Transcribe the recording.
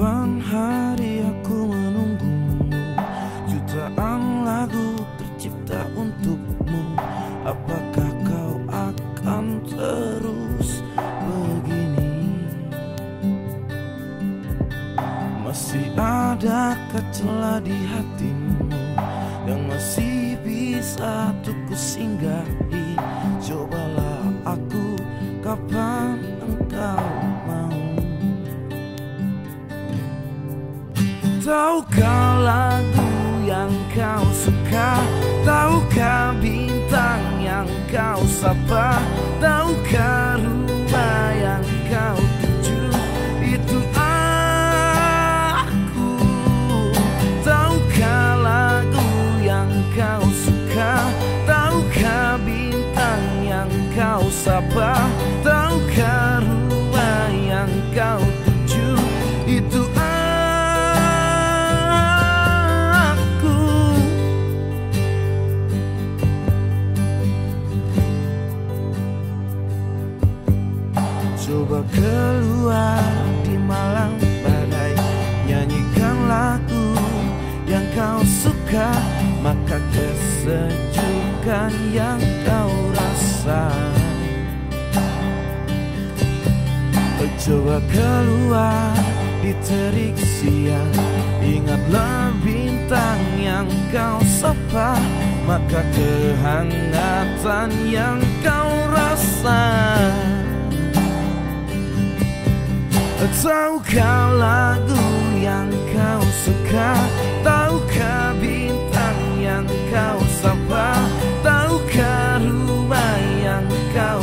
Ribuan hari aku menunggumu. Jutaan lagu tercipta untukmu. Apakah kau akan terus begini? Masih ada celah di hatimu Yang masih bisa tuh singgahi. Cobalah aku kapan Tahukah lagu yang kau suka Tahukah bintang yang kau sapa Tahukah rumah yang kau tuju Itu aku. Tahukah lagu yang kau suka Tahukah bintang yang kau sapa Tahukah rumah yang kau tuju Itu Coba keluar di malam badai. Nyanyikan lagu yang kau suka Maka kesejukan yang kau rasa Coba keluar di terik siang. Ingatlah bintang yang kau sapa Maka kehangatan yang kau rasa Tahukah lagu yang kau suka? Tahukah bintang yang kau sapa? Tahukah rumah yang kau